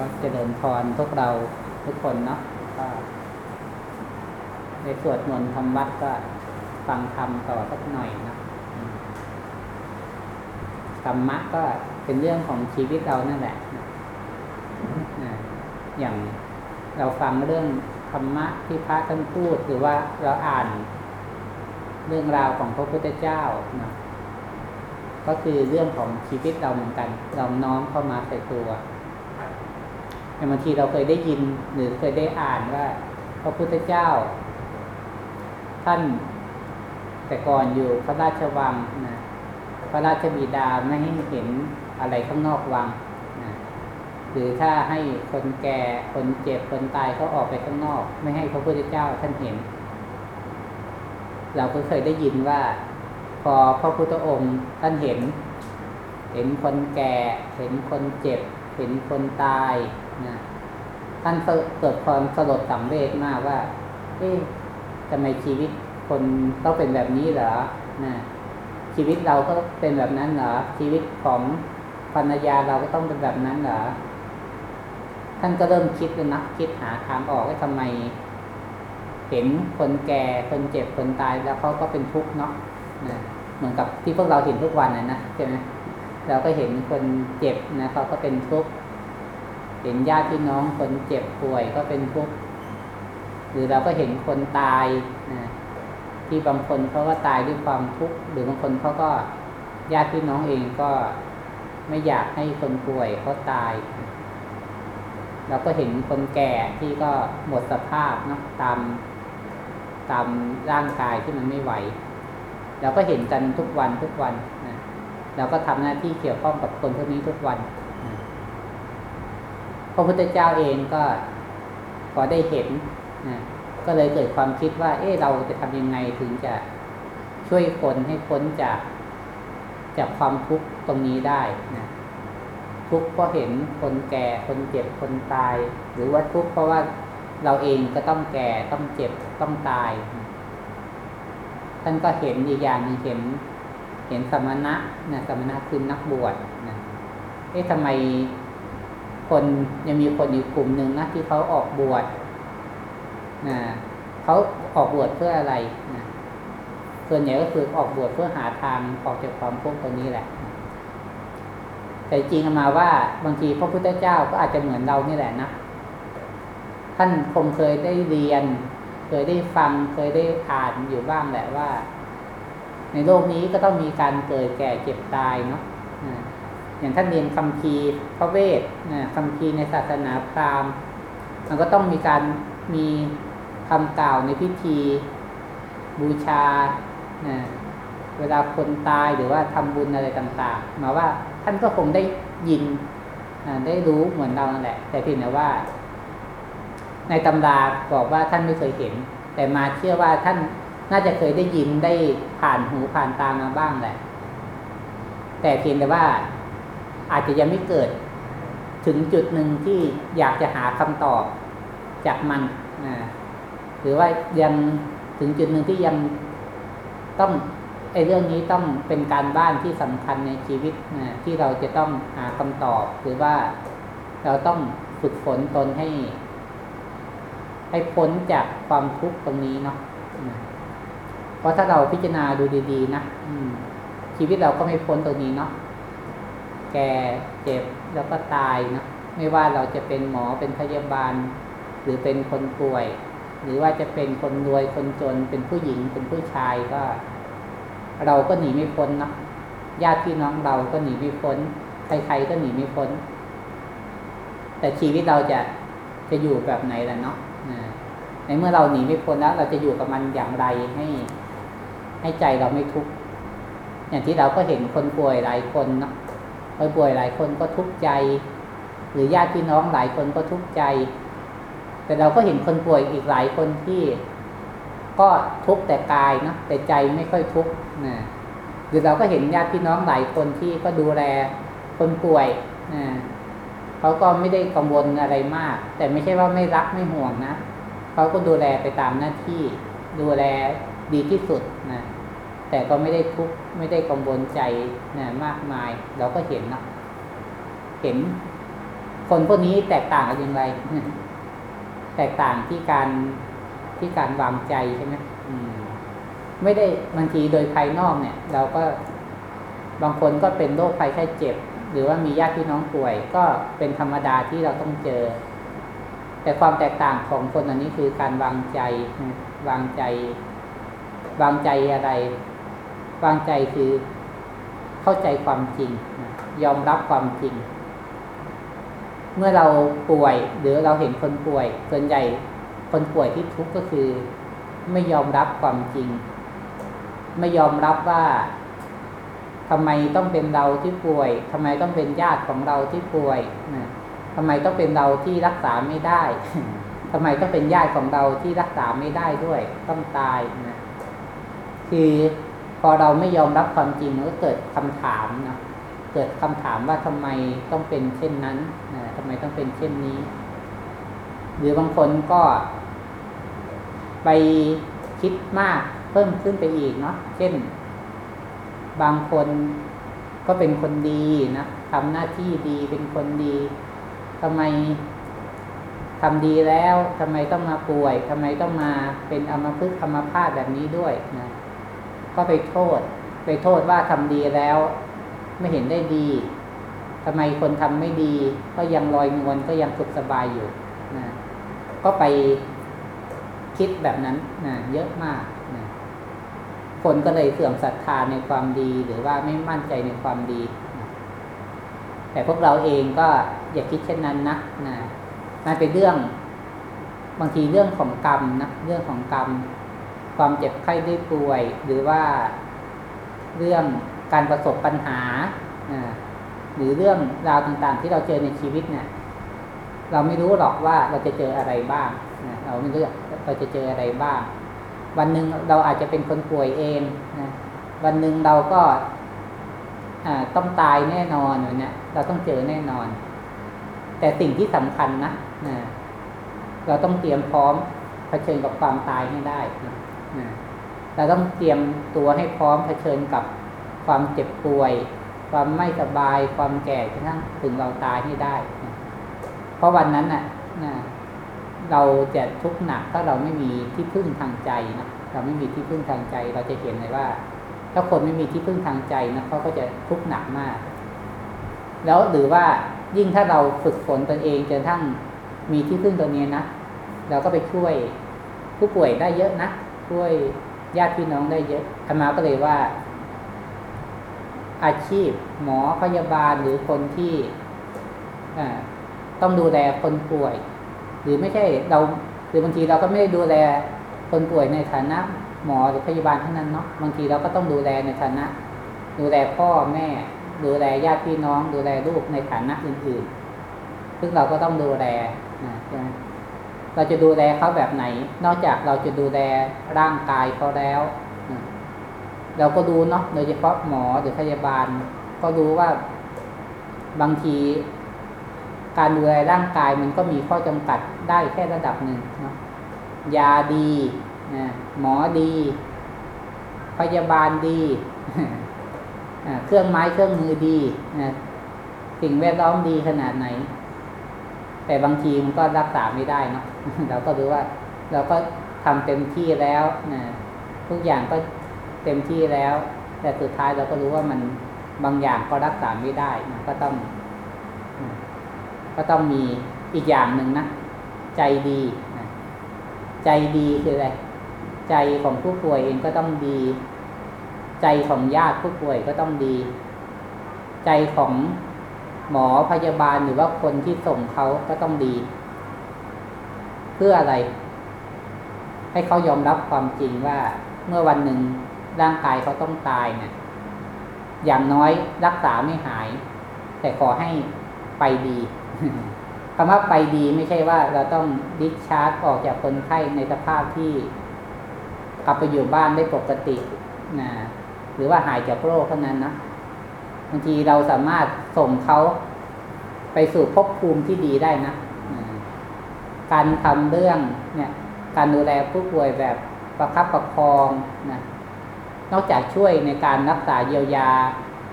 ก็เจริญพรพวกเราทุกคนเนาะก็ในสวดมนต์ทำวัดก็ฟังธรรมต่อสักหน่อยนะธรรมะก็เป็นเรื่องของชีวิตเรานั่นแหละนะอย่างเราฟังเรื่องธรรมะที่พระท่านพูดหรือว่าเราอ่านเรื่องราวของพระพุทธเจ้านะก็คือเรื่องของชีวิตเราเหมือนกัน เราน้อมเข้ามาใส่ตัว บางทีเราเคยได้ยินหรือเคยได้อ่านว่า พระพุทธเจ้า ท่านแต่ก่อนอยู่พระราชวังนะพระราชบิดาไม่ให้เห็นอะไรข้างนอกวังนะหรือถ้าให้คนแก่คนเจ็บคนตายเขาออกไปข้างนอก ไม่ให้พระพุทธเจ้าท่านเห็น เราก็เคยได้ยินว่า พอพระพุทธองค์ท่านเห็น เห็นคนแก่ เห็นคนเจ็บ เห็นคนตาย นะท่านเกิดความสลดสังเวชมากว่า เอ๊ะทำไมชีวิตคนต้องเป็นแบบนี้เหรอนะชีวิตเราก็เป็นแบบนั้นเหรอ ชีวิตของภรรยาเราก็ต้องเป็นแบบนั้นเหรอ ท่านก็เริ่มคิดเลยนะคิดหาทางออกว่าทำไม เห็นคนแก่คนเจ็บคนตายแล้วเขาก็เป็นทุกข์เนาะนะเหมือนกับที่พวกเราเห็นทุกวันนะนะใช่ไหมเราก็เห็นคนเจ็บนะเขาก็เป็นทุกข์ เห็นญาติพี่น้องคนเจ็บป่วยก็เป็นทุกข์หรือเราก็เห็นคนตายนะที่บางคนเขาก็ตายด้วยความทุกข์หรือบางคนเขาก็ญาติพี่น้องเองก็ไม่อยากให้คนป่วยเขาตาย เราก็เห็นคนแก่ที่ก็หมดสภาพเนาะตามตามร่างกายที่มันไม่ไหว เราก็เห็นกันทุกวันทุกวันนะเราก็ทำหน้าที่เกี่ยวข้องกับคนพวกนี้ทุกวัน พระพุทธเจ้าเองก็พอได้เห็นนะก็เลยเกิดความคิดว่า เอ๊ะเราจะทำยังไงถึงจะช่วยคนให้พ้นจากจากความทุกข์ตรงนี้ได้นะทุกข์เพราะเห็นคนแก่คนเจ็บคนตาย หรือว่าทุกข์เพราะว่าเราเองก็ต้องแก่ต้องเจ็บต้องตาย ท่านก็เห็นอีกอย่างหนึงเห็น เห็นสมณะนะสมณะคือนักบวชนะเอ๊ะทำไม คนยังมีคนอยู่กลุ่มหนึ่งนะที่เขาออกบวชนะเขาออกบวชเพื่ออะไรนะส่วนใหญ่ก็คือออกบวชเพื่อหาทางออกจากความทุกข์ตรงนี้แหละ แต่จริงมาว่าบางทีพระพุทธเจ้าก็อาจจะเหมือนเรานี่แหละนะท่านคงเคยได้เรียน เคยได้ฟังเคยได้อ่านอยู่บ้างแหละว่า ในโลกนี้ก็ต้องมีการเกิดแก่เจ็บตายเนาะ อย่างท่านเรียนคำพีร์พระเวทคำพีร์ในศาสนาพราหมณ์มันก็ต้องมีการมีคำกล่าวในพิธีบูชาเวลาคนตายหรือว่าทำบุญอะไรต่างๆ มาว่าท่านก็คงได้ยินได้รู้เหมือนเรานั่นแหละ แต่เพียงแต่ว่า ในตำราบอกว่าท่านไม่เคยเห็น แต่มาเชื่อว่าท่านน่าจะเคยได้ยินได้ผ่านหูผ่านตามาบ้างแหละ แต่เพียงแต่ว่า อาจจะยังไม่เกิด ถึงจุดหนึ่งที่อยากจะหาคำตอบจากมันนะหรือว่ายังถึงจุดหนึ่งที่ยังต้องไอ้เรื่องนี้ต้องเป็นการบ้านที่สำคัญในชีวิตนะที่เราจะต้องหาคำตอบ หรือว่าเราต้องฝึกฝนตนให้ ให้พ้นจากความทุกข์ตรงนี้เนาะเพราะถ้าเราพิจารณาดูดี ๆ นะชีวิตเราก็ไม่พ้นตรงนี้เนาะ แก่เจ็บแล้วก็ตายนะไม่ว่าเราจะเป็นหมอเป็นพยาบาล หรือเป็นคนป่วย หรือว่าจะเป็นคนรวยคนจนเป็นผู้หญิงเป็นผู้ชายก็ เราก็หนีไม่พ้นเนาะญาติพี่น้องเราก็หนีไม่พ้นใครๆก็หนีไม่พ้น แต่ชีวิตเราจะจะอยู่แบบไหนล่ะเนาะในเมื่อเราหนีไม่พ้นแล้ว เราจะอยู่กับมันอย่างไรให้ ให้ใจเราไม่ทุกข์อย่างที่เราก็เห็นคนป่วยหลายคนเนาะ คนป่วยหลายคนก็ทุกข์ใจ หรือญาติพี่น้องหลายคนก็ทุกข์ใจ แต่เราก็เห็นคนป่วยอีกหลายคนที่ ก็ทุกข์แต่กายเนาะแต่ใจไม่ค่อยทุกข์นะหรือเราก็เห็นญาติพี่น้องหลายคนที่ก็ดูแลคนป่วยนะเขาก็ไม่ได้กังวลอะไรมาก แต่ไม่ใช่ว่าไม่รักไม่ห่วงนะเขาก็ดูแลไปตามหน้าที่ ดูแลดีที่สุดนะ แต่ก็ไม่ได้ทุกข์ไม่ได้กังวลใจนะมากมาย เราก็เห็นนะเห็นคนพวกนี้แตกต่างกันอย่างไร แตกต่างที่การที่การวางใจใช่ไหมไม่ได้บางทีโดยภายนอกเนี่ย เราก็บางคนก็เป็นโรคภัยไข้เจ็บ หรือว่ามีญาติพี่น้องป่วย ก็เป็นธรรมดาที่เราต้องเจอ แต่ความแตกต่างของคนอันนี้คือการวางใจ วางใจ วางใจอะไร วางใจคือเข้าใจความจริง ยอมรับความจริง เมื่อเราป่วยหรือเราเห็นคนป่วย ส่วนใหญ่คนป่วยที่ทุกข์ก็คือ ไม่ยอมรับความจริง ไม่ยอมรับว่าทำไมต้องเป็นเราที่ป่วยทำไมต้องเป็นญาติของเราที่ป่วยนะทำไมต้องเป็นเราที่รักษาไม่ได้ทำไมต้องเป็นญาติของเราที่รักษาไม่ได้ด้วย ต้องตายนะคือ พอเราไม่ยอมรับความจริงมันก็เกิดคำถามนะเกิดคำถามว่าทำไมต้องเป็นเช่นนั้นนะทำไมต้องเป็นเช่นนี้ หรือบางคนก็ไปคิดมากเพิ่มขึ้นไปอีกเนาะเช่น บางคนก็เป็นคนดีนะทำหน้าที่ดีเป็นคนดีทำไมทำดีแล้วทำไมต้องมาป่วยทำไมต้องมาเป็นอมพึกอมพาตแบบนี้ด้วยนะ ก็ไปโทษ ไปโทษว่าทำดีแล้ว ไม่เห็นได้ดีทำไมคนทำไม่ดี ก็ยังลอยนวลก็ยังสุขสบายอยู่นะก็ไปคิดแบบนั้นนะเยอะมากนะคนก็เลยเสื่อมศรัทธาในความดีหรือว่าไม่มั่นใจในความดีนะแต่พวกเราเองก็อย่าคิดเช่นนั้นนะนะมันเป็นเรื่อง บางทีเรื่องของกรรมนะเรื่องของกรรม ความเจ็บไข้ได้ป่วย หรือว่าเรื่องการประสบปัญหาหรือเรื่องราวต่างๆ ที่เราเจอในชีวิตเนี่ย เราไม่รู้หรอกว่าเราจะเจออะไรบ้างเราไม่รู้เราจะเจออะไรบ้าง วันหนึ่งเราอาจจะเป็นคนป่วยเองนะวันหนึ่งเราก็ต้องตายแน่นอนเนี่ยเราต้องเจอแน่นอน แต่สิ่งที่สำคัญนะเราต้องเตรียมพร้อมเผชิญกับความตายให้ได้นะ เราต้องเตรียมตัวให้พร้อมเผชิญกับความเจ็บป่วย ความไม่สบาย ความแก่จนทั้งถึงเราตายให้ได้ เพราะวันนั้นน่ะนะเราจะทุกข์หนักถ้าเราไม่มีที่พึ่งทางใจนะเราไม่มีที่พึ่งทางใจ เราจะเห็นเลยว่า ถ้าคนไม่มีที่พึ่งทางใจนะเขาก็จะทุกข์หนักมาก แล้วหรือว่ายิ่งถ้าเราฝึกฝนตนเองจนทั้งมีที่พึ่งตัวนี้นะเราก็ไปช่วยผู้ป่วยได้เยอะนะ ช่วยญาติพี่น้องได้เยอะธรรมาก็เลยว่า อาชีพหมอพยาบาลหรือคนที่ต้องดูแลคนป่วย หรือไม่ใช่เรา หรือบางทีเราก็ไม่ได้ดูแลคนป่วยในฐานะ หมอหรือพยาบาลเท่านั้นเนาะบางทีเราก็ต้องดูแลในฐานะ ดูแลพ่อแม่ ดูแลญาติพี่น้อง ดูแลลูกในฐานะอื่นๆ ซึ่งเราก็ต้องดูแลนะใช่ไหม เราจะดูแลเขาแบบไหน นอกจากเราจะดูแลร่างกายเขาแล้ว เราก็ดูเนาะโดยเฉพาะหมอหรือพยาบาล ก็รู้ว่าบางที การดูแลร่างกายมันก็มีข้อจำกัดได้แค่ระดับหนึ่งเนาะยาดีนะหมอดี พยาบาลดีเครื่องไม้เครื่องมือดีนะสิ่งแวดล้อมดีขนาดไหน แต่บางทีมันก็รักษาไม่ได้เนาะเราก็รู้ว่า เราก็ทำเต็มที่แล้วนะทุกอย่างก็เต็มที่แล้ว แต่สุดท้ายเราก็รู้ว่ามันบางอย่างก็รักษาไม่ได้นะก็ต้อง ก็ต้องมีอีกอย่างหนึ่งนะใจดีนะใจดีคืออะไรใจของผู้ป่วยเองก็ต้องดี ใจของญาติผู้ป่วยก็ต้องดี ใจของ หมอพยาบาลหรือว่าคนที่ส่งเขาก็ต้องดี เพื่ออะไร ให้เขายอมรับความจริงว่าเมื่อวันหนึ่งร่างกายเขาต้องตายเนี่ยอย่างน้อยรักษาไม่หาย แต่ขอให้ไปดีคำว่าไปดีไม่ใช่ว่าเราต้องดิชาร์จออกจากคนไข้ในสภาพที่กลับไปอยู่บ้านได้ปกตินะหรือว่าหายจากโรคเท่านั้นนะ บางทีเราสามารถส่งเขาไปสู่ภพภูมิที่ดีได้นะการทำเรื่องเนี่ยการดูแลผู้ป่วยแบบประคับประคองนะนอกจากช่วยในการรักษาเยียวยา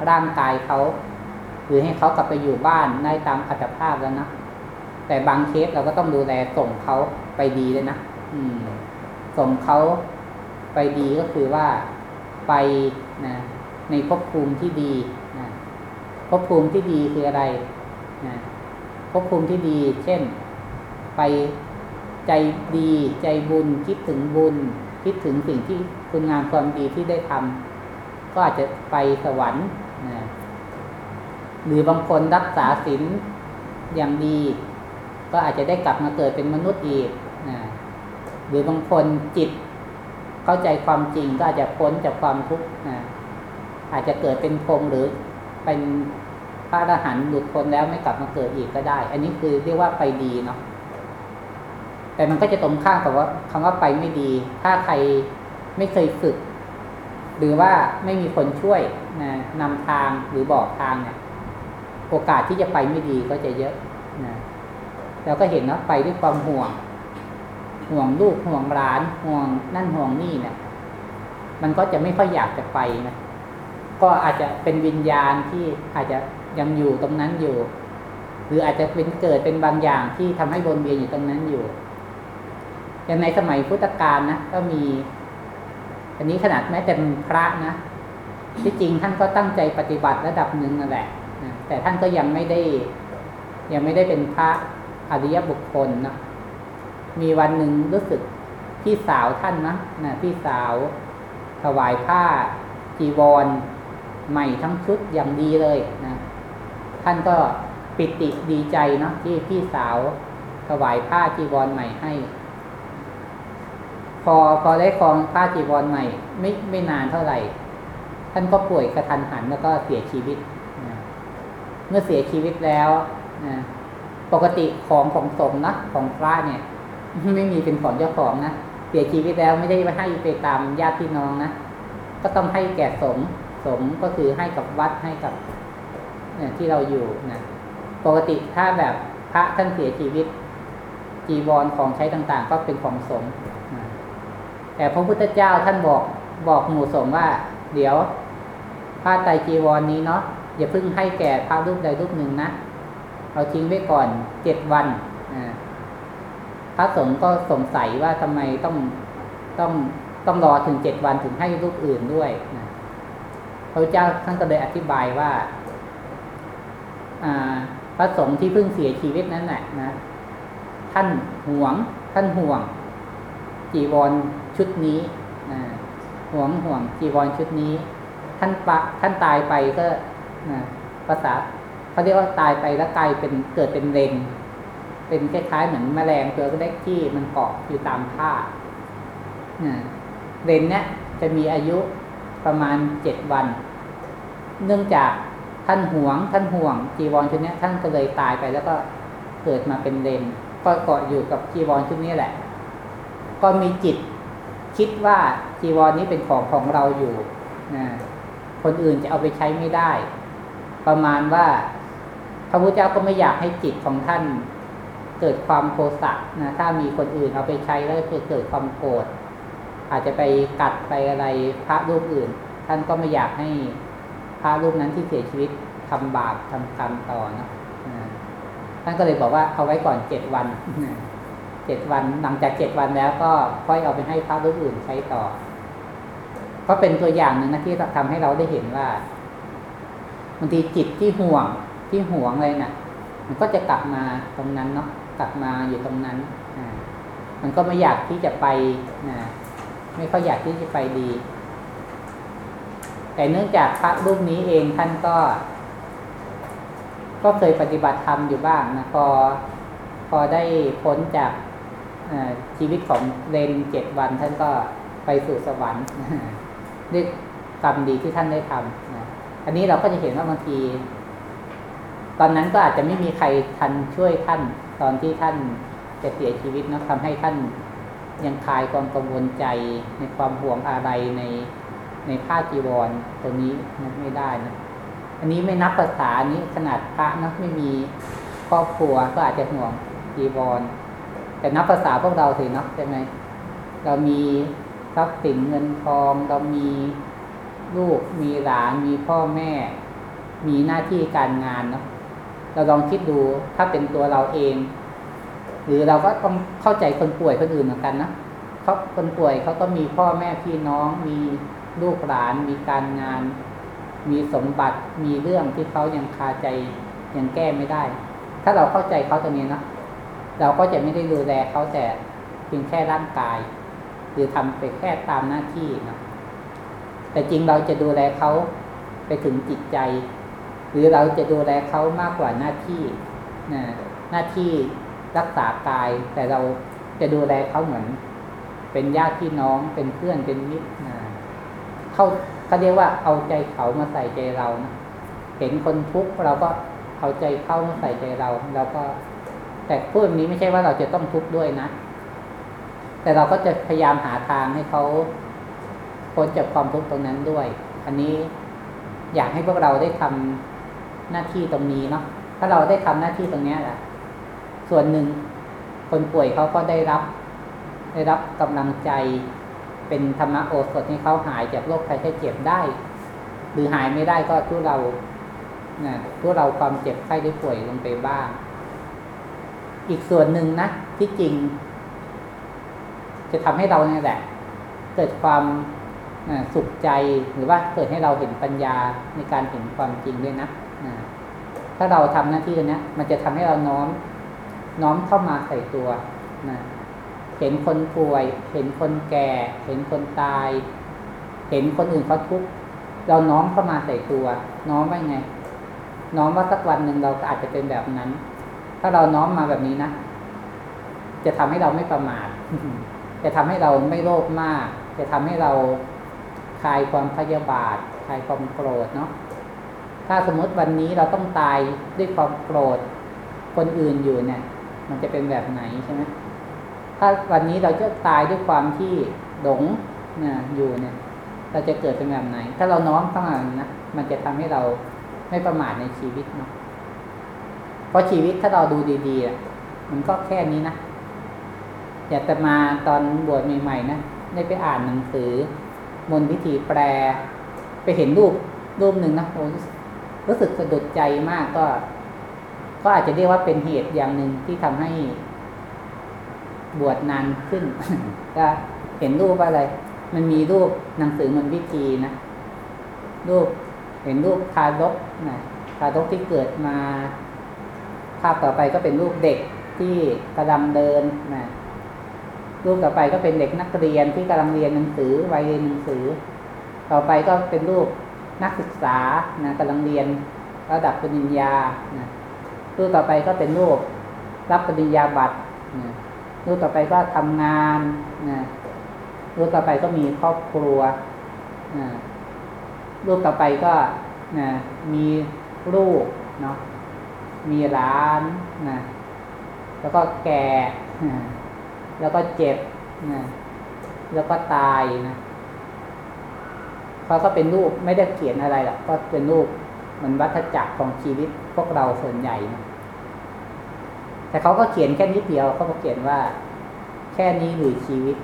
ร่างกายเขาหรือให้เขากลับไปอยู่บ้านได้ตามอัตภาพแล้วนะแต่บางเคสเราก็ต้องดูแลส่งเขาไปดีเลยนะอืม ส่งเขาไปดีก็คือว่าไปนะในภพภูมิที่ดี ภพภูมิที่ดีคืออะไรนะภพภูมิที่ดี เช่น ไปใจดีใจบุญคิดถึงบุญ คิดถึงสิ่งที่คุณงามความดีที่ได้ทำก็อาจจะไปสวรรค์นะหรือบางคนรักษาศีลอย่างดี ก็อาจจะได้กลับมาเกิดเป็นมนุษย์อีกนะหรือบางคนจิตเข้าใจความจริงก็อาจจะพ้นจากความทุกข์นะอาจจะเกิดเป็นพรหมหรือ เป็นพระอรหันต์หลุดพ้นแล้วไม่กลับมาเกิดอีกก็ได้ อันนี้คือเรียกว่าไปดีเนาะแต่มันก็จะตรงข้ามกับว่าคำว่าไปไม่ดี ถ้าใครไม่เคยฝึก หรือว่าไม่มีคนช่วยนะนำทางหรือบอกทางเนี่ย โอกาสที่จะไปไม่ดีก็จะเยอะนะเราก็เห็นนะไปด้วยความห่วง ห่วงลูกห่วงหลาน ห่วงนั่นห่วงนี่เนี่ยมันก็จะไม่ค่อยอยากจะไปนะ ก็อาจจะเป็นวิญญาณที่อาจจะยังอยู่ตรงนั้นอยู่ หรืออาจจะเป็นเกิดเป็นบางอย่างที่ทำให้วนเวียนอยู่ตรงนั้นอยู่ อย่างในสมัยพุทธกาลนะก็มี อันนี้ขนาดแม้แต่พระนะที่จริงท่านก็ตั้งใจปฏิบัติระดับหนึ่งนั่นแหละนะแต่ท่านก็ยังไม่ได้ ยังไม่ได้เป็นพระอริยบุคคลนะมีวันหนึ่งรู้สึกพี่สาวท่านนะนะพี่สาวถวายผ้าจีวร ใหม่ทั้งชุดอย่างดีเลยนะท่านก็ปิติดีใจเนาะที่พี่สาวถวายผ้าจีวรใหม่ให้ พอพอได้คองผ้าจีวรใหม่ ไม่ไม่นานเท่าไหร่ ท่านก็ป่วยกระทันหันแล้วก็เสียชีวิตนะเมื่อเสียชีวิตแล้วนะปกติของของสมนะของพระเนี่ย ไม่มีเป็นของเจ้าของนะเสียชีวิตแล้วไม่ได้ไปให้ไปตามญาติพี่น้องนะก็ต้องให้แก่สงฆ์ สงฆ์ก็คือให้กับวัดให้กับเนี่ยที่เราอยู่นะปกติถ้าแบบพระท่านเสียชีวิต จีวรของใช้ต่างๆ ก็เป็นของสงฆ์แต่พระพุทธเจ้าท่านบอกบอกหมู่สงฆ์ว่า เดี๋ยวผ้าไตรจีวรนี้เนาะอย่าเพิ่งให้แก่พระรูปใดรูปหนึ่งนะเอาทิ้งไว้ก่อนเจ็ดวันพระสงฆ์ก็สงสัยว่าทำไมต้องต้องต้องรอถึงเจ็ดวันถึงให้รูปอื่นด้วยนะ ระเจ้าท่านก็เลยอธิบายว่าพระสงฆ์ที่เพิ่งเสียชีวิตนั้นแหละนะท่านห่วง ท่านห่วง จีวรชุดนี้นะห่วงห่วงจีวรชุดนี้ ท่านปะท่านตายไปก็นะภาษาเขาเรียกว่าตายไปแล้วกลายเป็นเกิดเป็นเรนเป็นคล้ายๆเหมือนแมลงตัวเล็กที่มันเกาะอยู่ตามผ้าเรนเนี้ยจะมีอายุ ประมาณเจ็ดวัน เนื่องจากท่านห่วง ท่านห่วง จีวรชุดนี้ท่านก็เลยตายไปแล้วก็เกิดมาเป็นเลนก็เกาะอยู่กับจีวรชุดนี้แหละ ก็มีจิตคิดว่าจีวรนี้เป็นของของเราอยู่นะคนอื่นจะเอาไปใช้ไม่ได้ ประมาณว่าพระพุทธเจ้าก็ไม่อยากให้จิตของท่าน เกิดความโกรธนะถ้ามีคนอื่นเอาไปใช้แล้วจะเกิดความโกรธ อาจจะไปกัดไปอะไรพระรูปอื่น ท่านก็ไม่อยากให้พระรูปนั้นที่เสียชีวิตทำบาปทำกรรมต่อนะท่านก็เลยบอกว่าเอาไว้ก่อนเจ็ดวันเจ็ดวันหลังจากเจ็ดวันแล้วก็ค่อยเอาไปให้พระรูปอื่นใช้ต่อ ก็เป็นตัวอย่างหนึ่งนะที่ทำให้เราได้เห็นว่าบางทีจิตที่ห่วงที่ห่วงอะไรนะ่ะ มันก็จะกลับมาตรงนั้นเนาะกลับมาอยู่ตรงนั้นมันก็ไม่อยากที่จะไปนะ ไม่ค่อยอยากที่จะไปดี แต่เนื่องจากพระรูปนี้เองท่านก็ ก็เคยปฏิบัติธรรมอยู่บ้างนะพอพอได้พ้นจากชีวิตของเรนเจ็ดวันท่านก็ไปสู่สวรรค์ด้วยกรรมดีที่ท่านได้ทำนะอันนี้เราก็จะเห็นว่าบางที ตอนนั้นก็อาจจะไม่มีใครทันช่วยท่าน ตอนที่ท่านจะเสียชีวิตนะทำให้ท่าน ยังคลายความกังวลใจในความห่วงอะไรในในผ้าจีวรตัวนี้นไม่ได้นะอันนี้ไม่นับภาษานี้ขนาดพระนะไม่มีครอบครัวก็อาจจะห่วงจีวร แต่นับภาษาพวกเราสิเนาะใช่ไหมเรามีทรัพย์สินเงินทองเรามีลูกมีหลานมีพ่อแม่ มีหน้าที่การงานเนาะเราลองคิดดูถ้าเป็นตัวเราเอง หรือเราก็ต้องเข้าใจคนป่วยคนอื่นเหมือนกันนะเขาคนป่วยเขาก็มีพ่อแม่พี่น้อง มีลูกหลาน มีการงาน มีสมบัติมีเรื่องที่เขายังคาใจยังแก้ไม่ได้ ถ้าเราเข้าใจเขาตรงนี้นะเราก็จะไม่ได้ดูแลเขาแต่เพียงแค่ร่างกาย หรือทำไปแค่ตามหน้าที่นะแต่จริงเราจะดูแลเขาไปถึงจิตใจ หรือเราจะดูแลเขามากกว่าหน้าที่นะหน้าที่ รักษากาย แต่เราจะดูแลเขาเหมือน เป็นญาติพี่น้องเป็นเพื่อนเป็นมิตรนะเขาเขาเรียกว่าเอาใจเขามาใส่ใจเรานะเห็นคนทุกข์เราก็เอาใจเข้ามาใส่ใจเราเราก็ แต่พูดแบบนี้ไม่ใช่ว่าเราจะต้องทุกข์ด้วยนะแต่เราก็จะพยายามหาทางให้เขาพ้นจากความทุกข์ตรงนั้นด้วย อันนี้อยากให้พวกเราได้ทำหน้าที่ตรงนี้เนาะถ้าเราได้ทำหน้าที่ตรงนี้แหละ ส่วนหนึ่งคนป่วยเขาก็ได้รับ ได้รับกำลังใจ เป็นธรรมโอสถให้เขาหายจากโรคภัยไข้เจ็บได้ หรือหายไม่ได้ก็ทุเรานะทุเราความเจ็บไข้ได้ป่วยลงไปบ้าง อีกส่วนหนึ่งนะที่จริง จะทำให้เราเนี่ยแหละ เกิดความสุขใจหรือว่าเกิดให้เราเห็นปัญญาในการเห็นความจริงด้วยนะถ้าเราทำหน้าที่ตรงนี้มันจะทำให้เราน้อม น้อมเข้ามาใส่ตัวนะเห็นคนป่วย เห็นคนแก่ เห็นคนตาย เห็นคนอื่นเขาทุกข์เราน้อมเข้ามาใส่ตัว น้อมว่าไง น้อมว่าสักวันหนึ่งเราก็อาจจะเป็นแบบนั้น ถ้าเราน้อมมาแบบนี้นะจะทำให้เราไม่ประมาทจะทำให้เราไม่โลภมาก จะทำให้เราคลายความพยาบาทคลายความโกรธเนาะถ้าสมมติวันนี้เราต้องตายด้วยความโกรธ คนอื่นอยู่เนี่ย มันจะเป็นแบบไหนใช่ไหมถ้าวันนี้เราจะตายด้วยความที่หลงนี่ยอยู่เนี่ย เราจะเกิดเป็นแบบไหน ถ้าเราน้อมเข้ามานะมันจะทำให้เราไม่ประมาทในชีวิตเนาะเพราะชีวิตถ้าเราดูดีๆมันก็แค่นี้นะอยากจะมาตอนบวชใหม่ๆนะได้ไปอ่านหนังสือ มนวิธีแปล ไปเห็นรูปรูปหนึ่งนะโอ้รู้สึกสะดุดใจมากก็ ก็อาจจะเรียกว่าเป็นเหตุอย่างหนึ่งที่ทำให้บวชนานขึ้น ก็เห็นรูปอะไร มันมีรูปหนังสือมนวิธีนะ รูปเห็นรูปทารกนะทารกที่เกิดมา ภาพต่อไปก็เป็นรูปเด็กที่กำลังเดินนะรูปต่อไปก็เป็นเด็กนักเรียนที่กำลังเรียนหนังสือวัยเรียนหนังสือ ต่อไปก็เป็นรูปนักศึกษานะกำลังเรียนระดับปริญญานะ รูปต่อไปก็เป็นรูปรับปริญญาบัตรนะรูปต่อไปก็ทำงานนะรูปต่อไปก็มีครอบครัวนะรูปต่อไปก็นะมีลูกเนาะมีร้านนะแล้วก็แก่แล้วก็เจ็บนะแล้วก็ตายนะเขาก็เป็นรูปไม่ได้เขียนอะไรหรอกก็เป็นรูปมันวัฏจักรของชีวิตพวกเราส่วนใหญ่นะ แต่เขาก็เขียนแค่นิดเดียวเขาก็เขียนว่า แค่นี้หรือชีวิต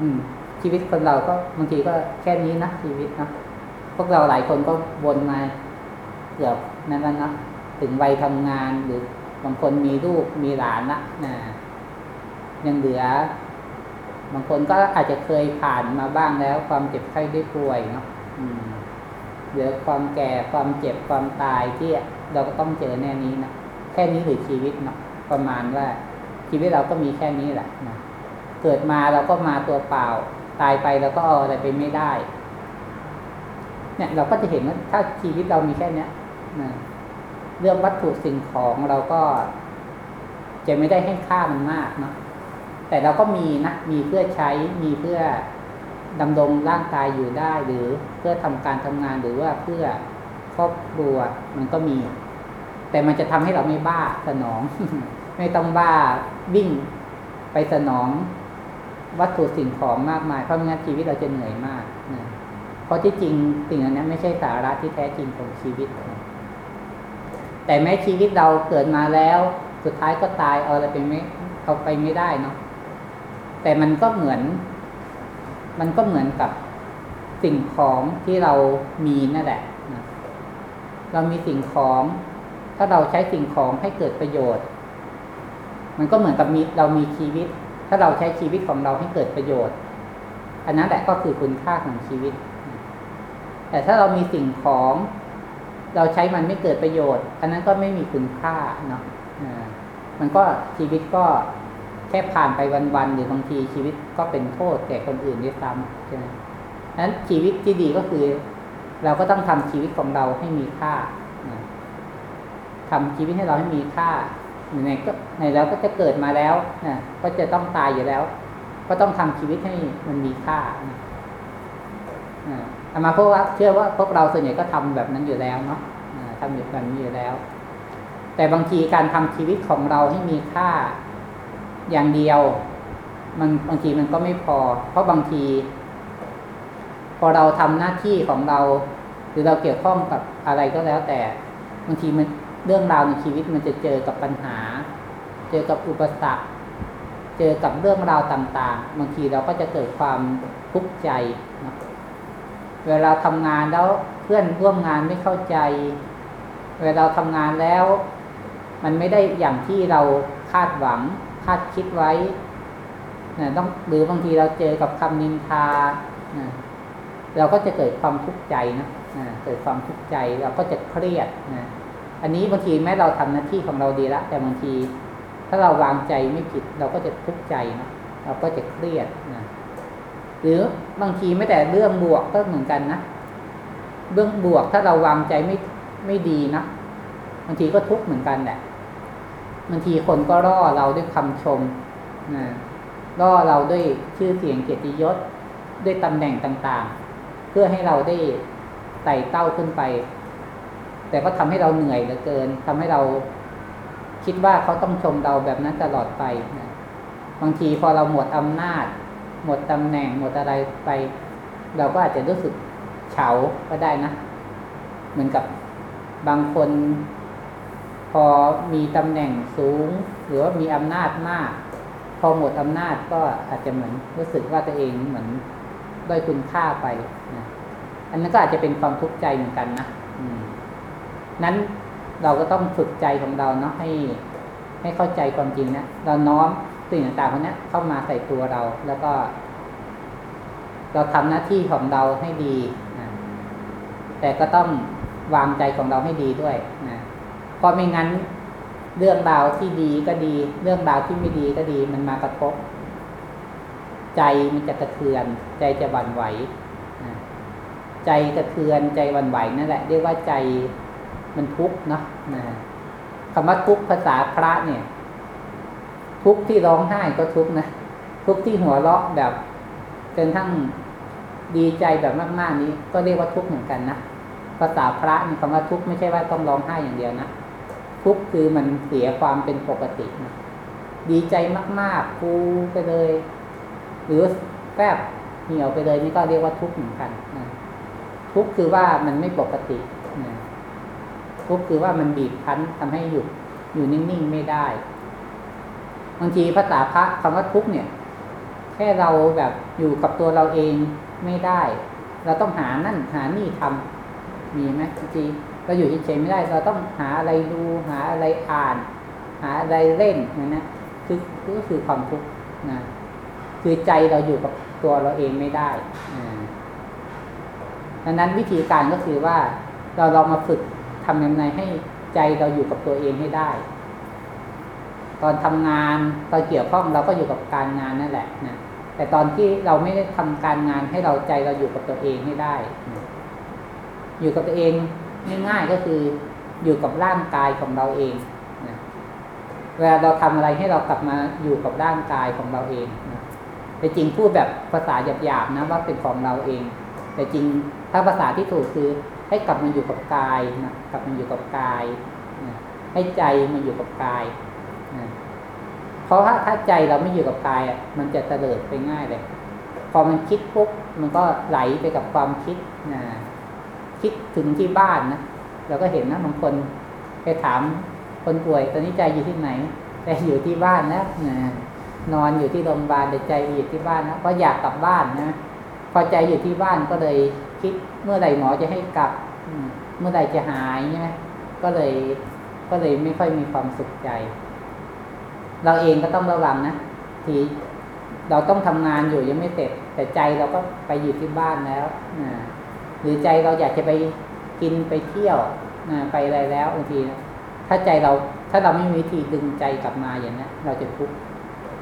อืม ชีวิตคนเราก็บางทีก็แค่นี้นะชีวิตนะพวกเราหลายคนก็วนมาเกือบนั้นแล้วนะถึงวัยทำงานหรือบางคนมีลูกมีหลานละนะยังเหลือ บางคนก็อาจจะเคยผ่านมาบ้างแล้ว ความเจ็บไข้ได้ป่วยเนาะเหลือความแก่ความเจ็บความตายที่เราก็ต้องเจอแน่นี้นะ แค่นี้หรือชีวิตเนาะประมาณว่าชีวิตเราก็มีแค่นี้แหละนะเกิดมาเราก็มาตัวเปล่า ตายไปเราก็เอาอะไรไปไม่ได้ เนี่ย เราก็จะเห็นว่าถ้าชีวิตเรามีแค่เนี้ยนะเรื่องวัตถุสิ่งของเราก็จะไม่ได้ให้ค่ามันมากเนาะแต่เราก็มีนะมีเพื่อใช้มีเพื่อดำรงร่างกายอยู่ได้ หรือเพื่อทำการทำงานหรือว่าเพื่อครอบครัวมันก็มี แต่มันจะทำให้เราไม่บ้าสนอง ไม่ต้องบ้าวิ่งไปสนองวัตถุสิ่งของมากมายเพราะงั้นชีวิตเราจะเหนื่อยมากนะเพราะที่จริงสิ่งนั้นไม่ใช่สาระที่แท้จริงของชีวิต แต่แม้ชีวิตเราเกิดมาแล้ว สุดท้ายก็ตายเอาอะไรไปไม่เอาไปไม่ได้เนาะแต่มันก็เหมือน มันก็เหมือนกับสิ่งของที่เรามีนั่นแหละนะเรามีสิ่งของ ถ้าเราใช้สิ่งของให้เกิดประโยชน์ มันก็เหมือนกับมีเรามีชีวิต ถ้าเราใช้ชีวิตของเราให้เกิดประโยชน์ อันนั้นแหละก็คือคุณค่าของชีวิต แต่ถ้าเรามีสิ่งของ เราใช้มันไม่เกิดประโยชน์ อันนั้นก็ไม่มีคุณค่าเนาะมันก็ชีวิตก็แค่ผ่านไปวันๆหรือบางทีชีวิตก็เป็นโทษแก่คนอื่นด้วยซ้ำใช่ไหมนั้นชีวิตที่ดีก็คือ เราก็ต้องทำชีวิตของเราให้มีค่า ทำชีวิตให้เราให้มีค่าในก็ในแล้วก็จะเกิดมาแล้วนะก็จะต้องตายอยู่แล้ว ก็ต้องทำชีวิตให้มันมีค่านะอามาเพราะว่าเชื่อว่าพวกเราส่วนใหญ่ก็ทำแบบนั้นอยู่แล้วเนาะทำแบบนี้อยู่แล้ว แต่บางทีการทำชีวิตของเราให้มีค่าอย่างเดียว มันบางทีมันก็ไม่พอ เพราะบางที พอเราทำหน้าที่ของเรา หรือเราเกี่ยวข้องกับอะไรก็แล้วแต่ บางทีมัน เรื่องราวในชีวิตมันจะเจอกับปัญหา เจอกับอุปสรรค เจอกับเรื่องราวต่างๆ บางทีเราก็จะเกิดความทุกข์ใจนะเวลาทำงานแล้วเพื่อนร่วมงานไม่เข้าใจ เวลาทำงานแล้ว มันไม่ได้อย่างที่เราคาดหวัง คาดคิดไว้นะต้องหรือบางทีเราเจอกับคำนินทานะเราก็จะเกิดความทุกข์ใจนะนะเกิดความทุกข์ใจเราก็จะเครียดนะ อันนี้บางทีแม้เราทำหน้าที่ของเราดีละแต่บางที ถ้าเราวางใจไม่ผิด เราก็จะทุกข์ใจนะเราก็จะเครียดนะหรือบางทีไม่แต่เรื่องบวกก็เหมือนกันนะเรื่องบวกถ้าเราวางใจไม่ไม่ดีนะบางทีก็ทุกข์เหมือนกันแหละบางทีคนก็ร่อเราด้วยคำชมนะล่อเราด้วยชื่อเสียงเกียรติยศด้วยตำแหน่งต่างๆ เพื่อให้เราได้ไต่เต้าขึ้นไป แต่ก็ทำให้เราเหนื่อยเหลือเกินทำให้เราคิดว่าเขาต้องชมเราแบบนั้นตลอดไปนะบางทีพอเราหมดอำนาจ หมดตำแหน่งหมดอะไรไป เราก็อาจจะรู้สึกเฉาก็ได้นะ เหมือนกับบางคน พอมีตำแหน่งสูง หรือว่ามีอำนาจมาก พอหมดอำนาจก็อาจจะเหมือนรู้สึกว่าตัวเองเหมือนด้อยคุณค่าไปนะอันนั้นก็อาจจะเป็นความทุกข์ใจเหมือนกันนะอืม นั้นเราก็ต้องฝึกใจของเราเนาะให้ให้เข้าใจความจริงนะเราน้อมสิ่งต่างๆพวกนี้เข้ามาใส่ตัวเรา แล้วก็ เราทำหน้าที่ของเราให้ดีนะแต่ก็ต้องวางใจของเราให้ดีด้วยนะเพราะไม่งั้นเรื่องราวที่ดีก็ดี เรื่องราวที่ไม่ดีก็ดีมันมากระทบ ใจมันจะกระเทือน ใจจะหวั่นไหวใจกระเทือนใจหวั่นไหวนั่นแหละเรียกว่าใจ มันทุกข์เนาะคำว่าทุกข์ภาษาพระเนี่ย ทุกข์ที่ร้องไห้ก็ทุกข์นะทุกข์ที่หัวเราะแบบจนทั้งดีใจแบบมากๆนี้ ก็เรียกว่าทุกข์เหมือนกันนะภาษาพระนี่คำว่าทุกข์ไม่ใช่ว่าต้องร้องไห้อย่างเดียวนะทุกข์คือมันเสียความเป็นปกตินะดีใจมากๆกูไปเลย หรือแฟบเหี่ยวไปเลยนี่ก็เรียกว่าทุกข์เหมือนกันนะทุกข์คือว่ามันไม่ปกตินะ ทุกข์คือว่ามันบีบคั้นทำให้หยุดอยู่นิ่งๆไม่ได้บางทีภาษาพระคำว่าทุกข์เนี่ย แค่เราแบบอยู่กับตัวเราเองไม่ได้ เราต้องหานั่นหานี่ทำมีไหมบางทีเราอยู่เฉยๆไม่ได้ เราต้องหาอะไรดูหาอะไรอ่าน หาอะไรเล่นนะนะคือก็คือความทุกข์นะคือใจเราอยู่กับตัวเราเองไม่ได้ดังนั้นวิธีการก็คือว่าเราลองมาฝึก ทำยังไงให้ใจเราอยู่กับตัวเองให้ได้ ตอนทำงานตอนเกี่ยวข้องเราก็อยู่กับการงานนั่นแหละนะแต่ตอนที่เราไม่ได้ทำการงานให้เราใจเราอยู่กับตัวเองให้ได้ อยู่กับตัวเองง่ายๆก็คืออยู่กับร่างกายของเราเองนะเวลาเราทำอะไรให้เรากลับมาอยู่กับร่างกายของเราเองนะแต่จริงพูดแบบภาษาหยาบๆนะว่าเป็นของเราเอง แต่จริงถ้าภาษาที่ถูกคือ ให้กลับมาอยู่กับกายนะกลับมาอยู่กับกายนะให้ใจมาอยู่กับกายนะเพราะถ้าถ้าใจเราไม่อยู่กับกายอะมันจะเตลิดไปง่ายเลย พอมันคิดปุ๊บมันก็ไหลไปกับความคิดนะคิดถึงที่บ้านนะเราก็เห็นนะบางคนไปถามคนป่วยตอนนี้ใจอยู่ที่ไหนใจอยู่ที่บ้านนะนะนอนอยู่ที่โรงพยาบาลแต่ใจอยู่ที่บ้านนะเพราะอยากกลับบ้านนะพอใจอยู่ที่บ้านก็เลย คิดเมื่อไหร่หมอจะให้กลับเมื่อไหร่จะหายใช่ไหมก็เลยก็เลยไม่ค่อยมีความสุขใจ เราเองก็ต้องระวังนะทีเราต้องทำงานอยู่ยังไม่เสร็จ แต่ใจเราก็ไปอยู่ที่บ้านแล้วนะหรือใจเราอยากจะไปกินไปเที่ยวนะไปอะไรแล้วบางทีนะถ้าใจเราถ้าเราไม่มีวิธีดึงใจกลับมาอย่างนี้เราจะทุกข์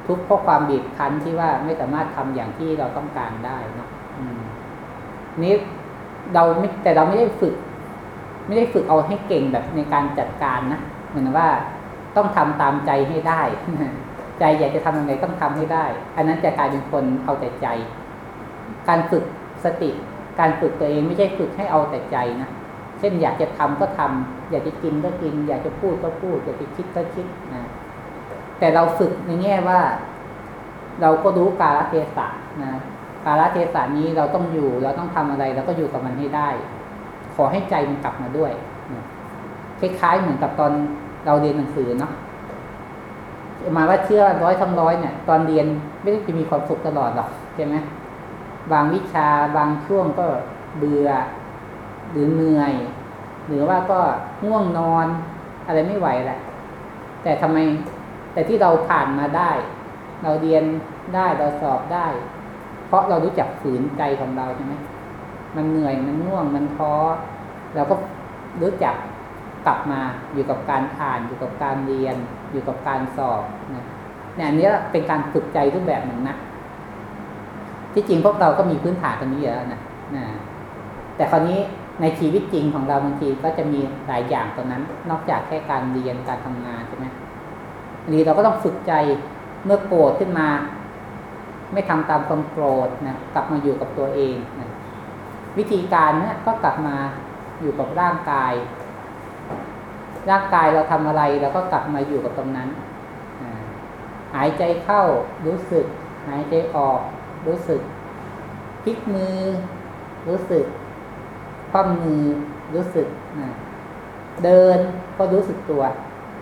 ทุกข์เพราะความบีบคั้นที่ว่าไม่สามารถทำอย่างที่เราต้องการได้เนาะ นี้เราไม่แต่เราไม่ได้ฝึก ไม่ได้ฝึกเอาให้เก่งแบบในการจัดการนะ เหมือนว่าต้องทำตามใจให้ได้ ใจอยากจะทำยังไงต้องทำให้ได้ อันนั้นจะกลายเป็นคนเอาแต่ใจ การฝึกสติ การฝึกตัวเองไม่ใช่ฝึกให้เอาแต่ใจนะ เช่นอยากจะทำก็ทำอยากจะกินก็กิน อยากจะพูดก็พูด อยากจะคิดก็คิดนะแต่เราฝึกในแง่ว่า เราก็รู้กาลเทศะนะ กาลเทศะนี้เราต้องอยู่ เราต้องทำอะไรเราก็อยู่กับมันให้ได้ ขอให้ใจมันกลับมาด้วยคล้ายๆเหมือนกับตอนเราเรียนหนังสือเนาะมาว่าเชื่อร้อยทั้งร้อยเนี่ยตอนเรียนไม่ได้จะมีความสุขตลอดหรอกใช่ไหมบางวิชาบางช่วงก็เบื่อหรือเหนื่อย หรือว่าก็ง่วงนอนอะไรไม่ไหวแหละ แต่ทำไมแต่ที่เราผ่านมาได้ เราเรียนได้เราสอบได้ เพราะเรารู้จักฝืนใจของเราใช่ไหมมันเหนื่อยมันง่วงมันท้อเราก็รู้จักกลับมาอยู่กับการอ่านอยู่กับการเรียน อยู่กับการสอบนะเนี่ยอันนี้เป็นการฝึกใจรูปแบบหนึ่งนะที่จริงพวกเราก็มีพื้นฐานตรงนี้อยู่แล้วนะนะแต่คราวนี้ในชีวิตจริงของเราบางทีก็จะมีหลายอย่างตรงนั้น นอกจากแค่การเรียนการทำงานใช่ไหมอันนี้เราก็ต้องฝึกใจเมื่อโกรธขึ้นมา ไม่ทำตามความโกรธนะกลับมาอยู่กับตัวเองนะวิธีการเนี่ยก็กลับมาอยู่กับร่างกาย ร่างกายเราทำอะไรเราก็กลับมาอยู่กับตรงนั้น หายใจเข้ารู้สึก หายใจออกรู้สึกพลิกมือ รู้สึกคว่ำมือรู้สึกนะเดินก็รู้สึกตัว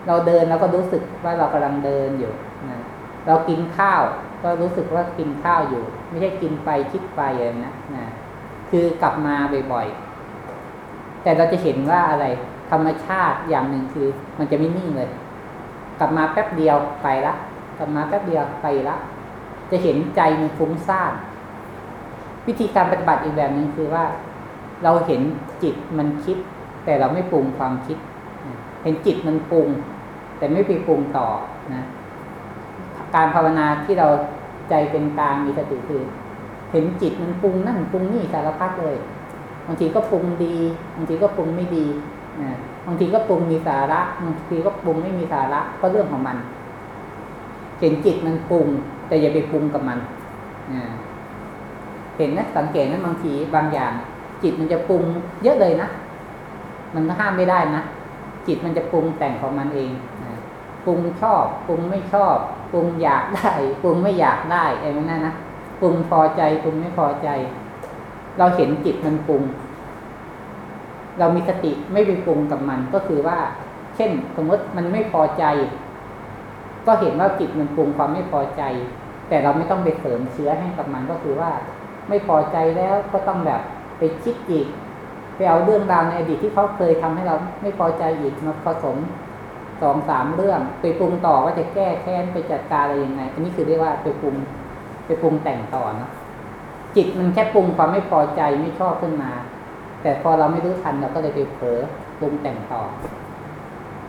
เราเดินเราก็รู้สึกว่าเรากำลังเดินอยู่นะเรากินข้าว ก็รู้สึกว่ากินข้าวอยู่ ไม่ใช่กินไปคิดไปอะไรนะนะคือกลับมาบ่อยๆ แต่เราจะเห็นว่าอะไร ธรรมชาติอย่างหนึ่งคือ มันจะไม่นิ่งเลย กลับมาแป๊บเดียวไปละ กลับมาแป๊บเดียวไปละ จะเห็นใจมันฟุ้งซ่านวิธีการปฏิบัติอีกแบบหนึ่งคือว่า เราเห็นจิตมันคิด แต่เราไม่ปรุงความคิด เห็นจิตมันปรุง แต่ไม่ไปปรุงต่อนะ การภาวนาที่เราใจเป็นกลางมีสติคือ เห็นจิตมันปรุงนั่นปรุงนี่สารพัดเลยบางทีก็ปรุงดีบางทีก็ปรุงไม่ดีนะบางทีก็ปรุงมีสาระบางทีก็ปรุงไม่มีสาระก็เรื่องของมัน เห็นจิตมันปรุง แต่อย่าไปปรุงกับมันนะเห็นนะสังเกตนะบางทีบางอย่าง จิตมันจะปรุงเยอะเลยนะมันห้ามไม่ได้นะจิตมันจะปรุงแต่งของมันเอง ปรุงชอบปรุงไม่ชอบปรุงอยากได้ปรุงไม่อยากได้ไอ้นั่นนะปรุงพอใจปรุงไม่พอใจ เราเห็นจิตมันปรุง เรามีสติไม่ไปปรุงกับมันก็คือว่า เช่น สมมติมันไม่พอใจ ก็เห็นว่าจิตมันปรุงความไม่พอใจ แต่เราไม่ต้องไปเสริมเชื้อให้กับมันก็คือว่า ไม่พอใจแล้วก็ต้องแบบไปคิดอีกไปเอาเรื่องราวในอดีตที่เขาเคยทำให้เราไม่พอใจอีกมาผสม สองสามเรื่องไปปรุงต่อว่าจะแก้แค้นไปจัดการอะไรยังไง อันนี้คือเรียกว่าไปปรุงไปปรุงแต่งต่อเนาะจิตมันแค่ปรุงความไม่พอใจไม่ชอบขึ้นมา แต่พอเราไม่รู้ทันเราก็เลยไปเผลอปรุงแต่งต่อ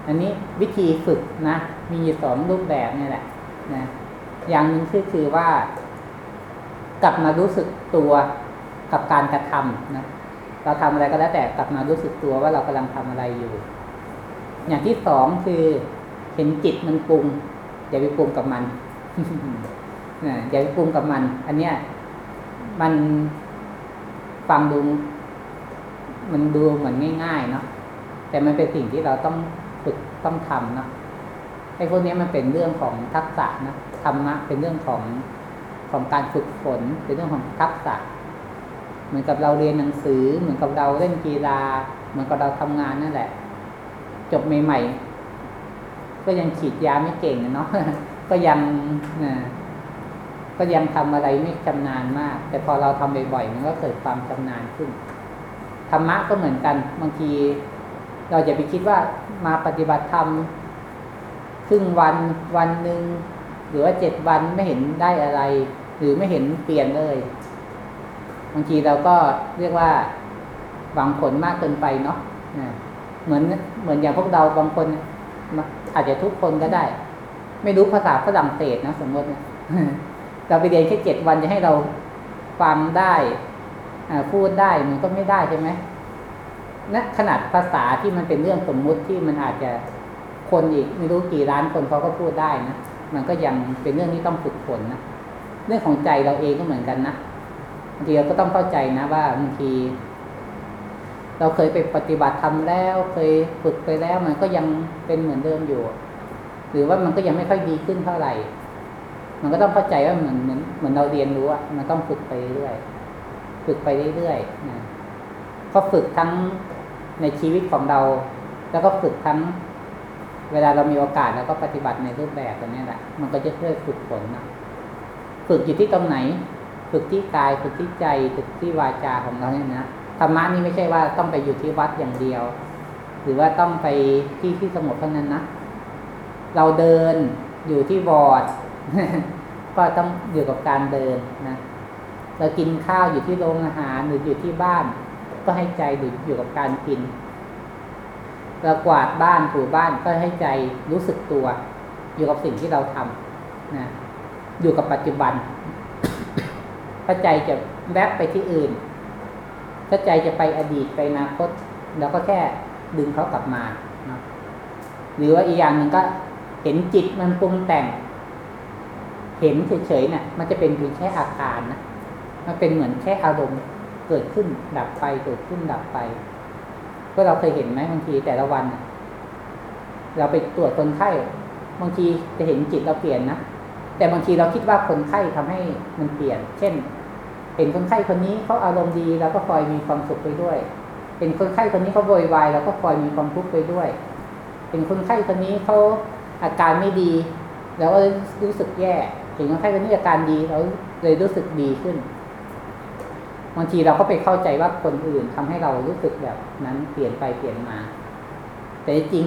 อันนี้วิธีฝึกนะ มีสองรูปแบบนี่แหละนะอย่างหนึ่งคือคือว่ากลับมารู้สึกตัวกับการกระทำนะเราทำอะไรก็แล้วแต่กลับมารู้สึกตัวว่าเรากำลังทำอะไรอยู่ อย่างที่สองคือเห็นจิตมันปรุง อย่าไปปรุงกับมันนะอย่าไปปรุงกับมัน อันเนี้ยมันฟังดูมันดูเหมือนง่ายๆเนาะแต่มันเป็นสิ่งที่เราต้องฝึกต้องทำเนาะไอ้พวกนี้มันเป็นเรื่องของทักษะนะธรรมะเป็นเรื่องของของการฝึกฝนเป็นเรื่องของทักษะ เหมือนกับเราเรียนหนังสือ เหมือนกับเราเล่นกีฬา เหมือนกับเราทำงานนั่นแหละ จบใหม่ๆ ก็ยังฉีดยาไม่เก่งเนาะก็ยังก็ยังทำอะไรไม่ชำนาญมาก แต่พอเราทำบ่อยๆมันก็เกิดความชำนาญขึ้นธรรมะก็เหมือนกัน บางที เราจะไปคิดว่ามาปฏิบัติธรรมครึ่งวันวันหนึ่งหรือว่าเจ็ดวันไม่เห็นได้อะไร หรือไม่เห็นเปลี่ยนเลยบางทีเราก็เรียกว่าหวังผลมากเกินไปเนาะ เหมือนเหมือนอย่างพวกเราบางคนอาจจะทุกคนก็ได้ ไม่รู้ภาษาฝรั่งเศสนะสมมติเนี่ยเราไปเรียนแค่เจ็ดวันจะให้เราฟังได้พูดได้มันก็ไม่ได้ใช่ไหมณขนาดภาษาที่มันเป็นเรื่องสมมุติที่มันอาจจะคนอีกไม่รู้กี่ล้านคนเขาก็พูดได้นะมันก็ยังเป็นเรื่องที่ต้องฝึกฝนนะเรื่องของใจเราเองก็เหมือนกันนะบางทีเราก็ต้องเข้าใจนะว่าบางที เราเคยไปปฏิบัติทำแล้ว เคยฝึกไปแล้วมันก็ยังเป็นเหมือนเดิมอยู่ หรือว่ามันก็ยังไม่ค่อยดีขึ้นเท่าไหร่ มันก็ต้องเข้าใจว่าเหมือนเหมือนเหมือนเราเรียนรู้อะมันต้องฝึกไปเรื่อยฝึกไปเรื่อยๆนะก็ฝึกทั้งในชีวิตของเรา แล้วก็ฝึกทั้งเวลาเรามีโอกาสแล้วก็ปฏิบัติในรูปแบบตรงนี้แหละ มันก็จะช่วยฝึกฝนนะฝึกอยู่ที่ตรงไหน ฝึกที่กาย ฝึกที่ใจ ฝึกที่วาจาของเราเนี่ยนะ ธรรมะนี่ไม่ใช่ว่าต้องไปอยู่ที่วัดอย่างเดียว หรือว่าต้องไปที่ที่สงบเท่านั้นนะเราเดินอยู่ที่บอร์ดก็ต้องอยู่กับการเดินนะเรากินข้าวอยู่ที่โรงอาหารหรืออยู่ที่บ้าน ก็ให้ใจอยู่กับการกินเรากวาดบ้านถูบ้านก็ให้ใจรู้สึกตัว อยู่กับสิ่งที่เราทำนะอยู่กับปัจจุบันถ้าใจจะแวบไปที่อื่น ถ้าใจจะไปอดีตไปอนาคตเราก็แค่ดึงเขากลับมานะหรือว่าอีกอย่างหนึ่งก็เห็นจิตมันปรุงแต่ง เห็นเฉยๆเนะ่ยมันจะเป็นเพียงแค่อาการนะมันเป็นเหมือนแค่อารมณ์เกิดขึ้นดับไปเกิดขึ้นดับไปก็เราเคยเห็นไหมบางทีแต่ละวัน เราไปตรวจคนไข้บางทีจะเห็นจิตเราเปลี่ยนนะแต่บางทีเราคิดว่าคนไข้ทำให้มันเปลี่ยน เช่น เห็นคนไข้คนนี้เขาอารมณ์ดีเราก็คอยมีความสุขไปด้วย เห็นคนไข้คนนี้เขาโวยวายเราก็คอยมีความทุกข์ไปด้วย เห็นคนไข้คนนี้เขาอาการไม่ดีเราก็รู้สึกแย่ เห็นคนไข้คนนี้อาการดีเราเลยรู้สึกดีขึ้นบางทีเราก็ไปเข้าใจว่าคนอื่นทำให้เรารู้สึกแบบนั้นเปลี่ยนไปเปลี่ยนมา แต่จริง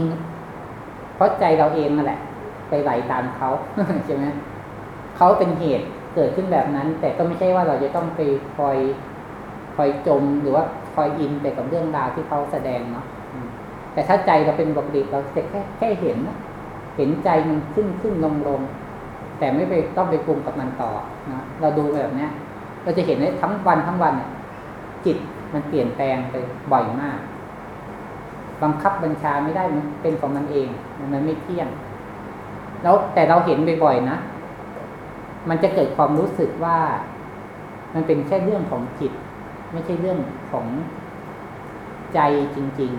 เพราะใจเราเองนั่นแหละ ไปไหลตามเขาใช่ไหมเขาเป็นเหตุ เกิดขึ้นแบบนั้น แต่ก็ไม่ใช่ว่าเราจะต้องไปคอยคอยจมหรือว่าคอยอินไปกับเรื่องราวที่เขาแสดงเนาะแต่ถ้าใจเราเป็นปกติเราจะแค่แค่เห็นนะเห็นใจมันขึ้นขึ้นลงลงแต่ไม่ไปต้องไปปรุงกับมันต่อนะเราดูแบบเนี้ย เราจะเห็นได้ทั้งวันทั้งวันเนี่ยจิตมันเปลี่ยนแปลงไปบ่อยมาก บังคับบัญชาไม่ได้มันเป็นของมันเองมันไม่เที่ยง แล้วแต่เราเห็นบ่อยๆนะ มันจะเกิดความรู้สึกว่า มันเป็นแค่เรื่องของจิต ไม่ใช่เรื่องของใจจริง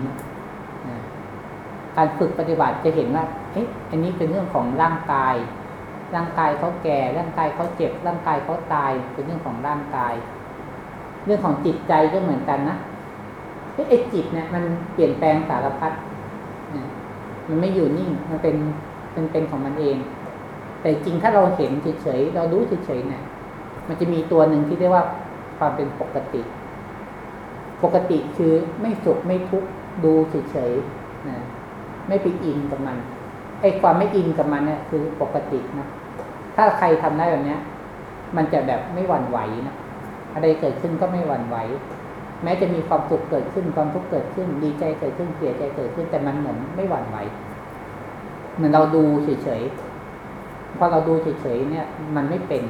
ๆการฝึกปฏิบัติจะเห็นว่าเอ๊ะอันนี้เป็นเรื่องของร่างกาย ร่างกายเขาแก่ ร่างกายเขาเจ็บ ร่างกายเขาตาย เป็นเรื่องของร่างกาย เรื่องของจิตใจก็เหมือนกันนะไอ้จิตเนี่ยมันเปลี่ยนแปลงสารพัดมันไม่อยู่นิ่ง มันเป็นเป็นเป็นของมันเอง แต่จริงถ้าเราเห็นเฉยๆเรารู้เฉยๆเนี่ย มันจะมีตัวหนึ่งที่เรียกว่าความเป็นปกติ ปกติคือไม่สุขไม่ทุกข์ดูเฉยๆนะไม่ไปอินกับมันไอ้ความไม่อินกับมันเนี่ยคือปกตินะถ้าใครทำได้แบบเนี้ย มันจะแบบไม่หวั่นไหวนะอะไรเกิดขึ้นก็ไม่หวั่นไหว แม้จะมีความสุขเกิดขึ้นความทุกข์เกิดขึ้น ดีใจเกิดขึ้นเสียใจเกิดขึ้นแต่มันเหมือนไม่หวั่นไหวเหมือนเราดูเฉยๆ พอเราดูเฉยๆเนี่ย มันไม่เป็น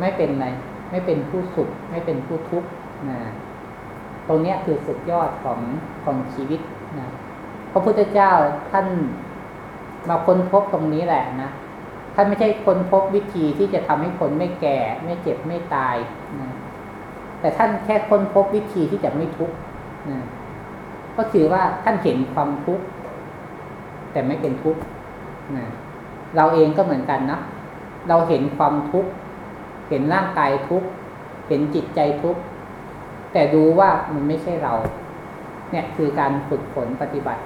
ไม่เป็นอะไรไม่เป็นผู้สุข ไม่เป็นผู้ทุกข์นะตรงนี้คือสุดยอดของของชีวิตนะพระพุทธเจ้าท่านมาค้นพบตรงนี้แหละนะท่านไม่ใช่ค้นพบวิธีที่จะทำให้คนไม่แก่ ไม่เจ็บไม่ตายนะแต่ท่านแค่ค้นพบวิธีที่จะไม่ทุกข์นะก็คือว่าท่านเห็นความทุกข์แต่ไม่เป็นทุกข์นะ เราเองก็เหมือนกันนะเราเห็นความทุกข์เห็นร่างกายทุกข์เห็นจิตใจทุกข์แต่ดูว่ามันไม่ใช่เรา เนี่ยคือการฝึกฝนปฏิบัติ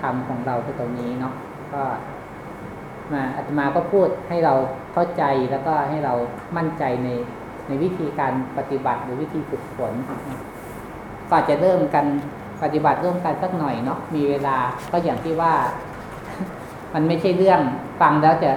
ธรรมของเราตรงนี้เนาะก็มาอาตมาก็พูดให้เราเข้าใจแล้วก็ให้เรามั่นใจในในวิธีการปฏิบัติหรือวิธีฝึกฝนก็จะเริ่มกันปฏิบัติร่วมกันสักหน่อยเนาะมีเวลาก็อย่างที่ว่า มันไม่ใช่เรื่องฟังแล้วจะ